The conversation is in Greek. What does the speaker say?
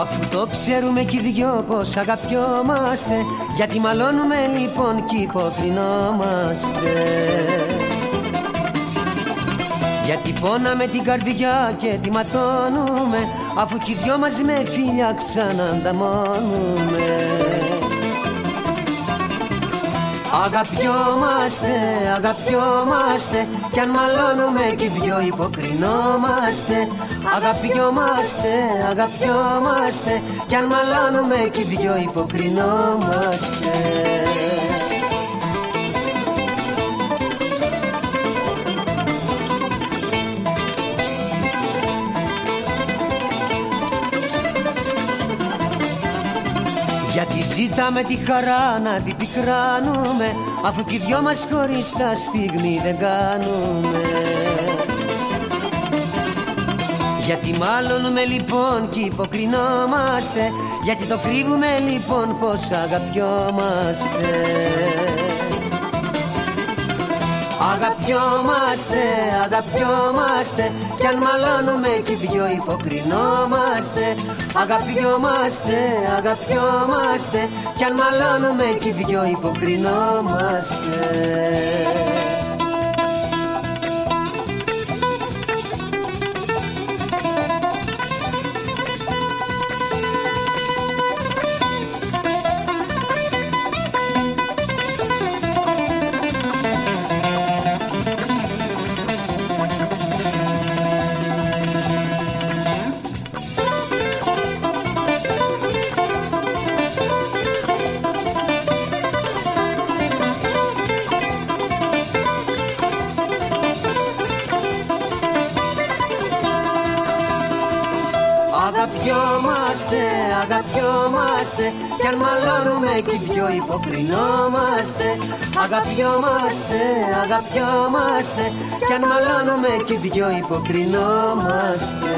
Αφού το ξέρουμε κι οι δυο πως αγαπιόμαστε Γιατί μαλώνουμε λοιπόν κι υποκρινόμαστε. Γιατί πόναμε την καρδιά και τη ματώνουμε Αφού κι οι δυο μας με φίλια ξανανταμώνουμε Αγαπιόμαστε, αγαπιόμαστε Κι αν μαλώνουμε κι οι δυο υποκρινόμαστε. Αγαπιόμαστε, αγαπιόμαστε Κι αν μαλώνουμε κι οι δυο υποκρινόμαστε Γιατί ζήταμε τη χαρά να την πικράνουμε Αφού κι οι δυο μας χωριστά στιγμή δεν κάνουμε. Γιατί μάλλον λοιπόν κι υποκρινόμαστε Γιατί το κρύβουμε λοιπόν πως αγαπιόμαστε Αγαπιόμαστε, αγαπιόμαστε Κι αν μαλώνουμε κι δυο υποκρινόμαστε. Αγαπιόμαστε, αγαπιόμαστε Κι αν μαλώνουμε κι δυο υποκρινόμαστε Αγαπιόμαστε, αγαπιόμαστε Κι αν μαλώνουμε κι δυο υποκρινόμαστε. Αγαπιόμαστε, αγαπιόμαστε Κι αν μαλώνουμε κι δυο υποκρινόμαστε